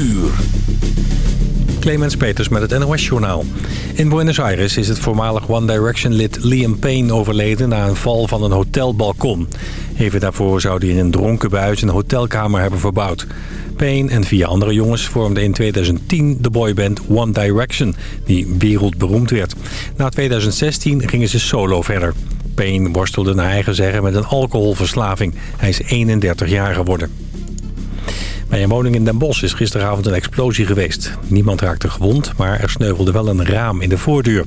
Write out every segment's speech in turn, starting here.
uur. Clemens Peters met het NOS-journaal. In Buenos Aires is het voormalig One Direction-lid Liam Payne overleden... na een val van een hotelbalkon. Even daarvoor zou hij in een dronken buis een hotelkamer hebben verbouwd. Payne en vier andere jongens vormden in 2010 de boyband One Direction... die wereldberoemd werd. Na 2016 gingen ze solo verder. Payne worstelde naar eigen zeggen met een alcoholverslaving. Hij is 31 jaar geworden. Bij een woning in Den Bosch is gisteravond een explosie geweest. Niemand raakte gewond, maar er sneuvelde wel een raam in de voordeur.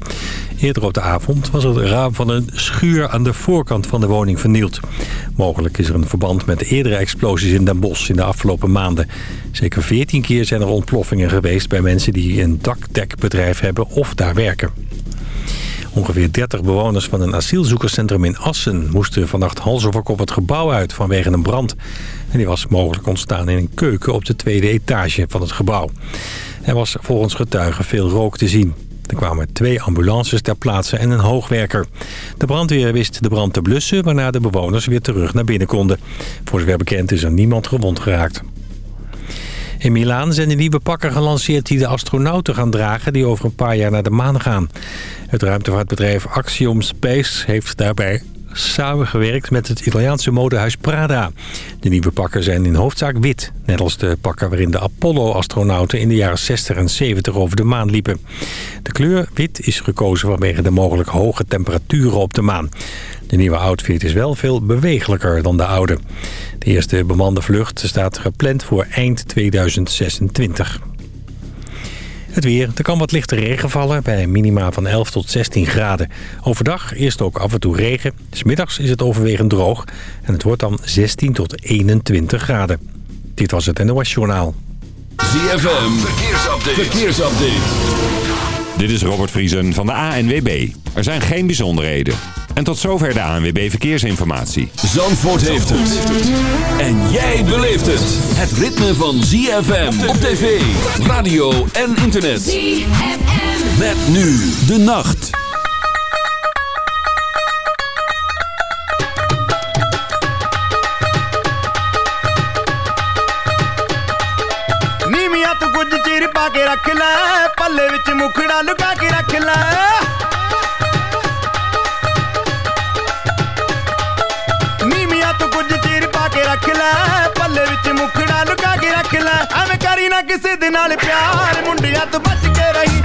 Eerder op de avond was het raam van een schuur aan de voorkant van de woning vernield. Mogelijk is er een verband met de eerdere explosies in Den Bosch in de afgelopen maanden. Zeker 14 keer zijn er ontploffingen geweest bij mensen die een dakdekbedrijf hebben of daar werken. Ongeveer 30 bewoners van een asielzoekerscentrum in Assen... moesten vannacht hals over kop het gebouw uit vanwege een brand. En die was mogelijk ontstaan in een keuken op de tweede etage van het gebouw. Er was volgens getuigen veel rook te zien. Er kwamen twee ambulances ter plaatse en een hoogwerker. De brandweer wist de brand te blussen... waarna de bewoners weer terug naar binnen konden. Voor zover bekend is er niemand gewond geraakt. In Milaan zijn de nieuwe pakken gelanceerd die de astronauten gaan dragen... die over een paar jaar naar de maan gaan. Het ruimtevaartbedrijf Axiom Space heeft daarbij samengewerkt met het Italiaanse modehuis Prada. De nieuwe pakken zijn in hoofdzaak wit. Net als de pakken waarin de Apollo-astronauten in de jaren 60 en 70 over de maan liepen. De kleur wit is gekozen vanwege de mogelijk hoge temperaturen op de maan. De nieuwe outfit is wel veel bewegelijker dan de oude. De eerste bemande vlucht staat gepland voor eind 2026. Het weer. Er kan wat lichte regen vallen bij een minima van 11 tot 16 graden. Overdag eerst ook af en toe regen. Smiddags is het overwegend droog. En het wordt dan 16 tot 21 graden. Dit was het NOS Journaal. ZFM. Verkeersupdate. Verkeersupdate. Dit is Robert Vriesen van de ANWB. Er zijn geen bijzonderheden. En tot zover de ANWB Verkeersinformatie. Zandvoort heeft het. En jij beleeft het. Het ritme van ZFM op tv, radio en internet. ZFM. Met nu de nacht. ਨੀਵੀਆਂ ਤੂੰ ਕੁਝ ਚਿਰ ਪਾ ਕੇ ਰੱਖ ਲੈ ਪੱਲੇ ਵਿੱਚ ਮੁਖੜਾ ਲੁਕਾ ਕੇ ਰੱਖ ਲੈ ਲੈ ਪੱਲੇ ਵਿੱਚ ਮੁਖੜਾ ਲੁਕਾ ਕੇ ਰੱਖ ਲੈ ਐਵੇਂ ਕਰੀ ਨਾ ਕਿਸੇ ਦੇ ਨਾਲ ਪਿਆਰ ਮੁੰਡਿਆਂ ਤੋਂ ਬਚ ਕੇ ਰਹੀ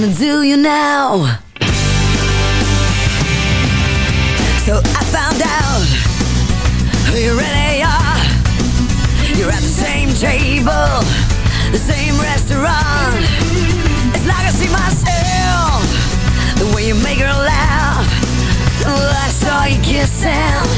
Wanna do you now. So I found out who you really are. You're at the same table, the same restaurant. It's like I see myself, the way you make her laugh. Oh, I saw you kissing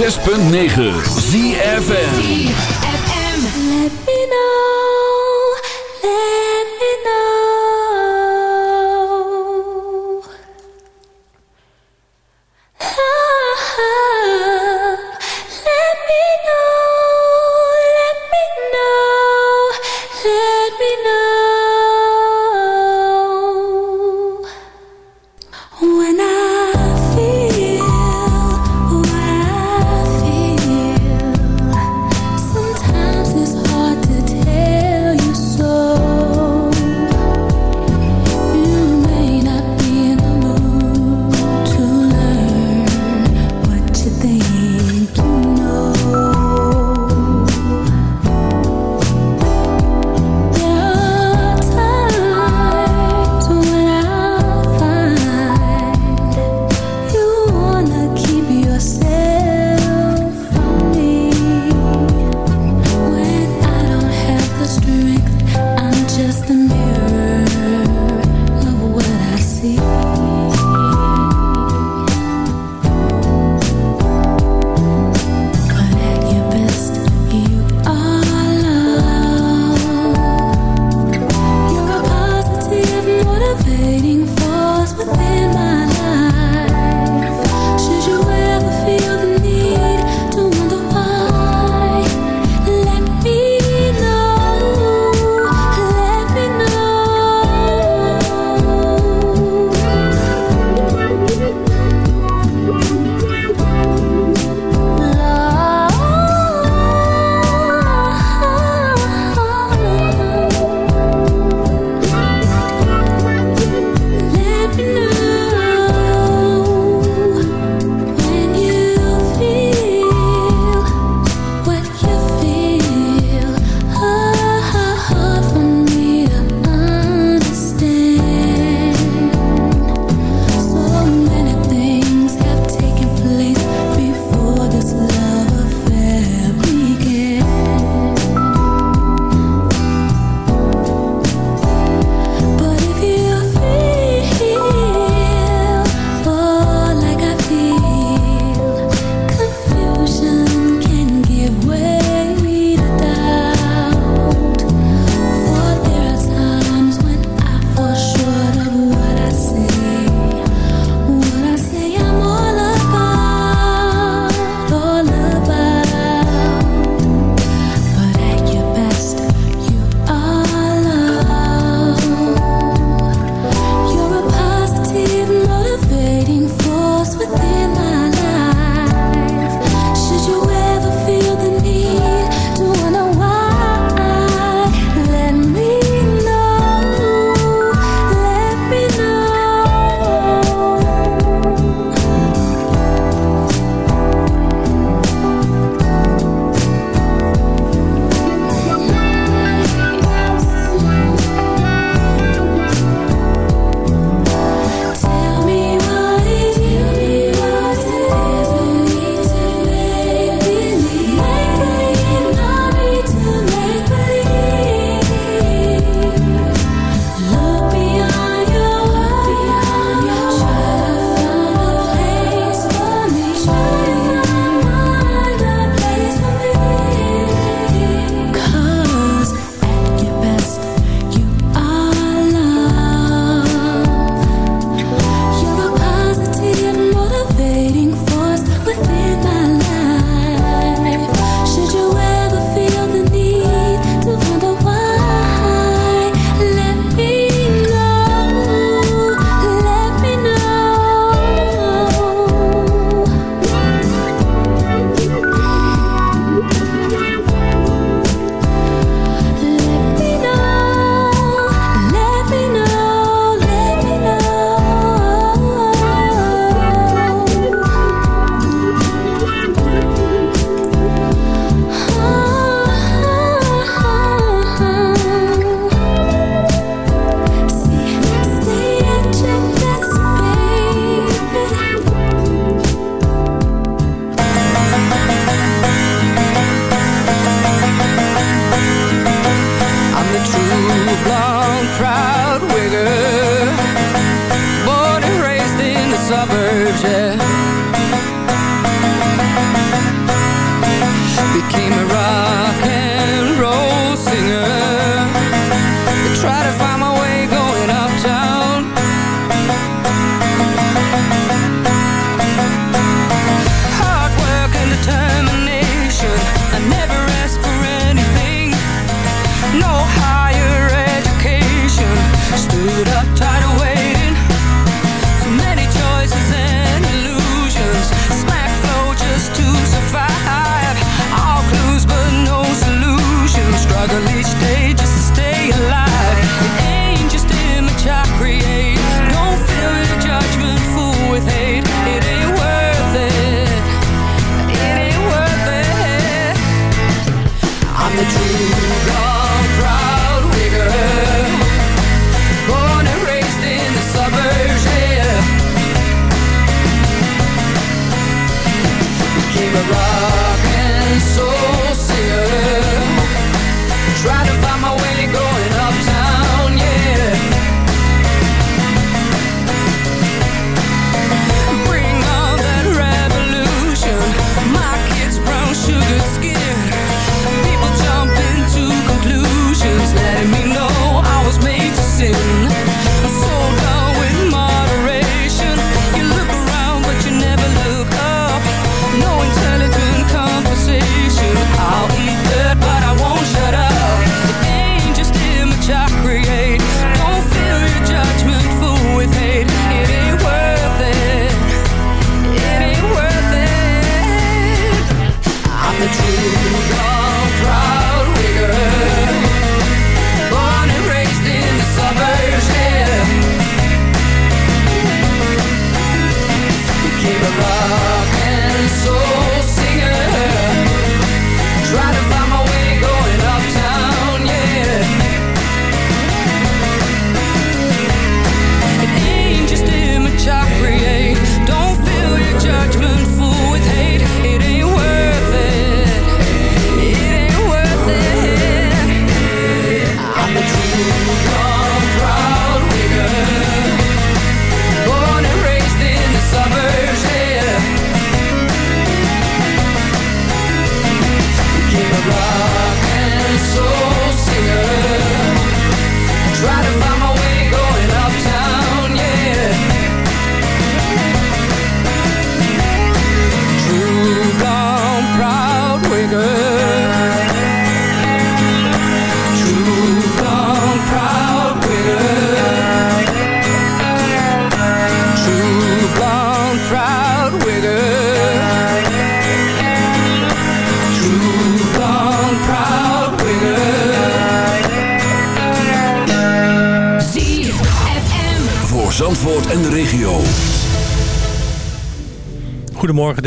106.9 ZFN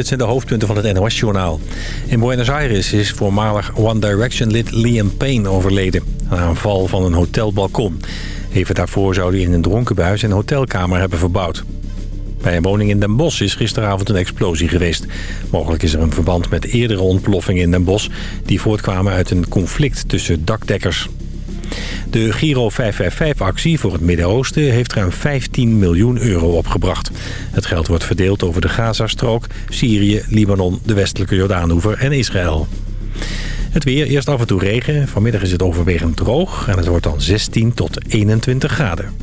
dit zijn de hoofdpunten van het NOS-journaal. In Buenos Aires is voormalig One Direction-lid Liam Payne overleden... na een val van een hotelbalkon. Even daarvoor zou hij in een dronken buis een hotelkamer hebben verbouwd. Bij een woning in Den Bosch is gisteravond een explosie geweest. Mogelijk is er een verband met eerdere ontploffingen in Den Bosch... die voortkwamen uit een conflict tussen dakdekkers. De Giro 555-actie voor het Midden-Oosten heeft ruim 15 miljoen euro opgebracht. Het geld wordt verdeeld over de Gazastrook, Syrië, Libanon, de westelijke Jordaanhoever en Israël. Het weer, eerst af en toe regen. Vanmiddag is het overwegend droog en het wordt dan 16 tot 21 graden.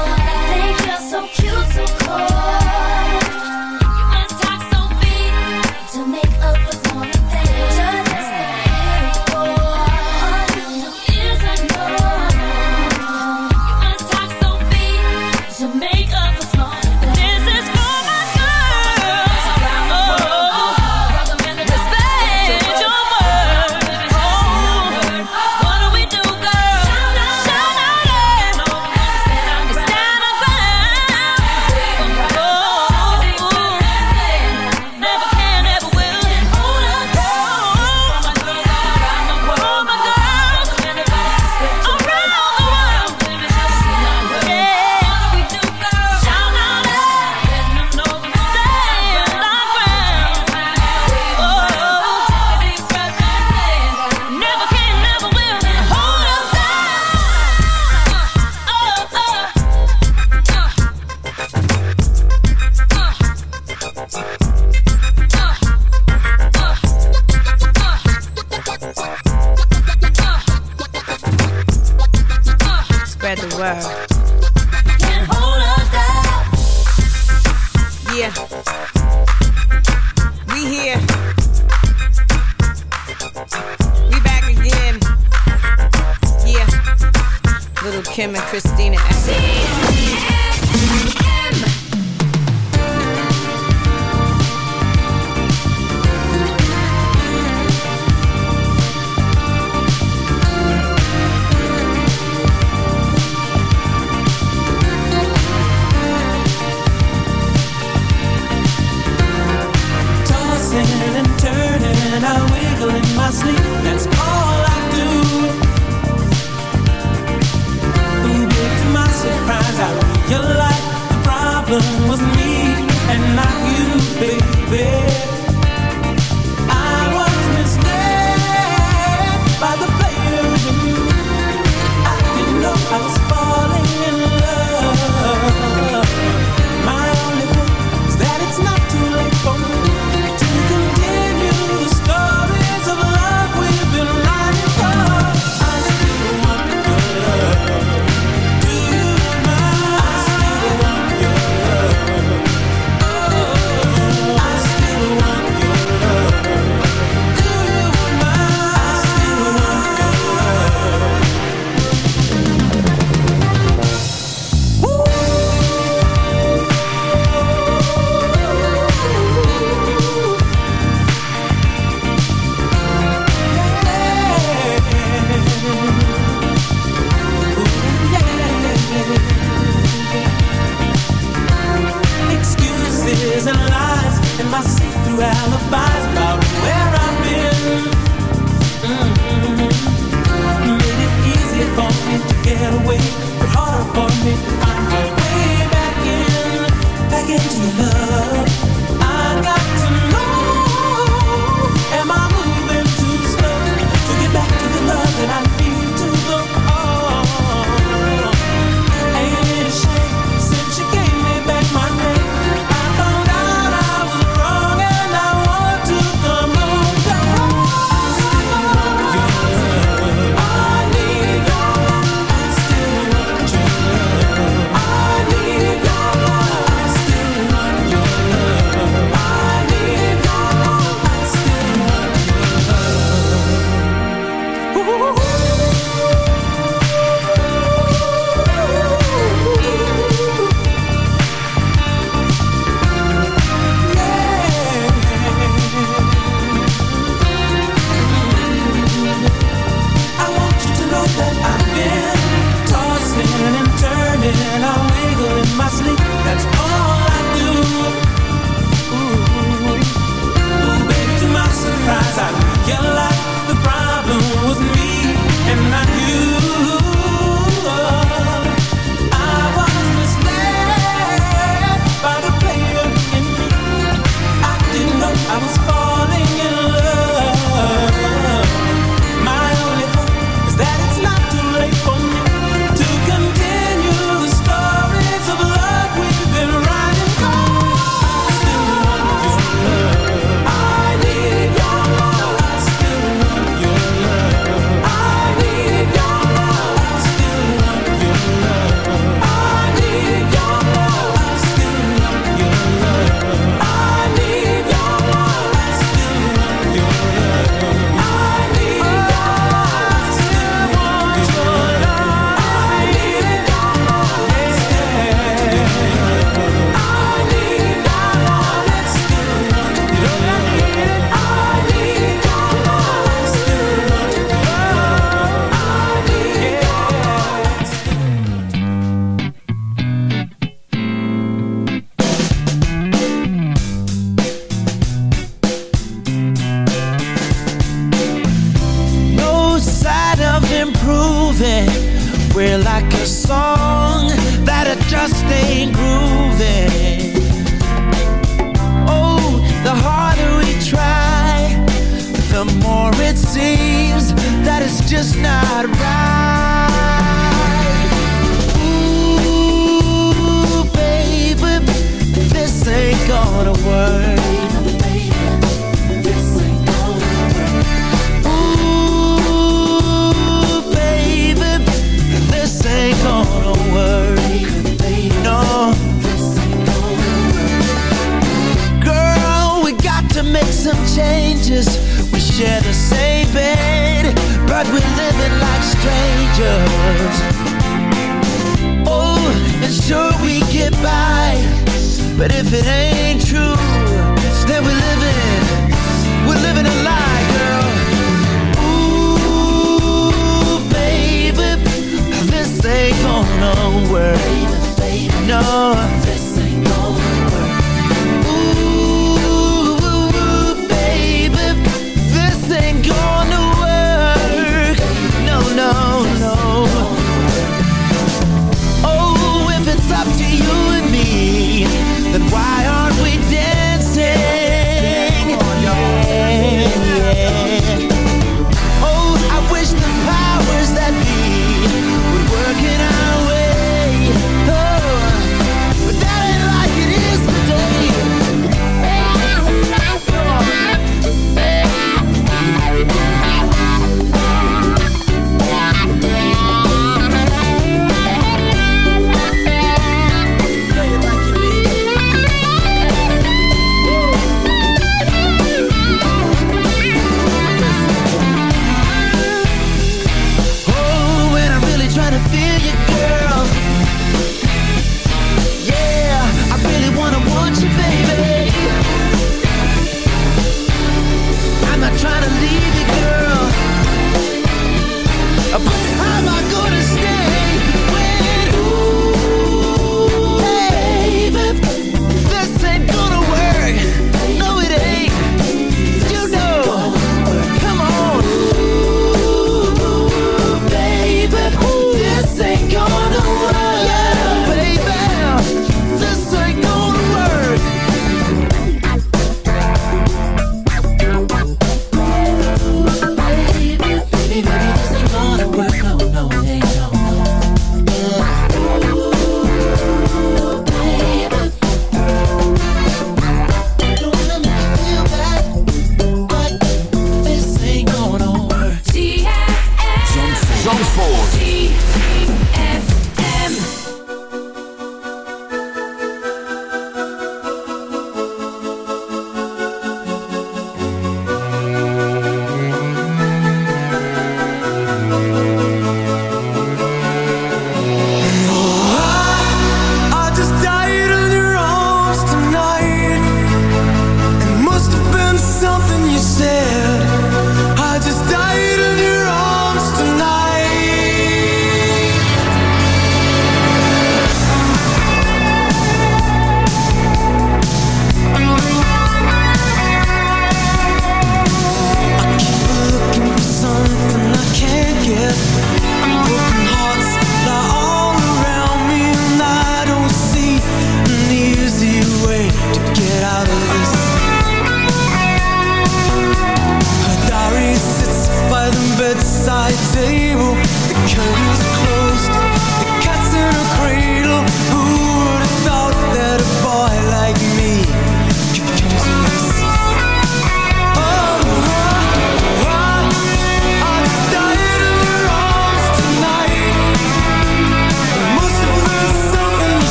so cute, so cold.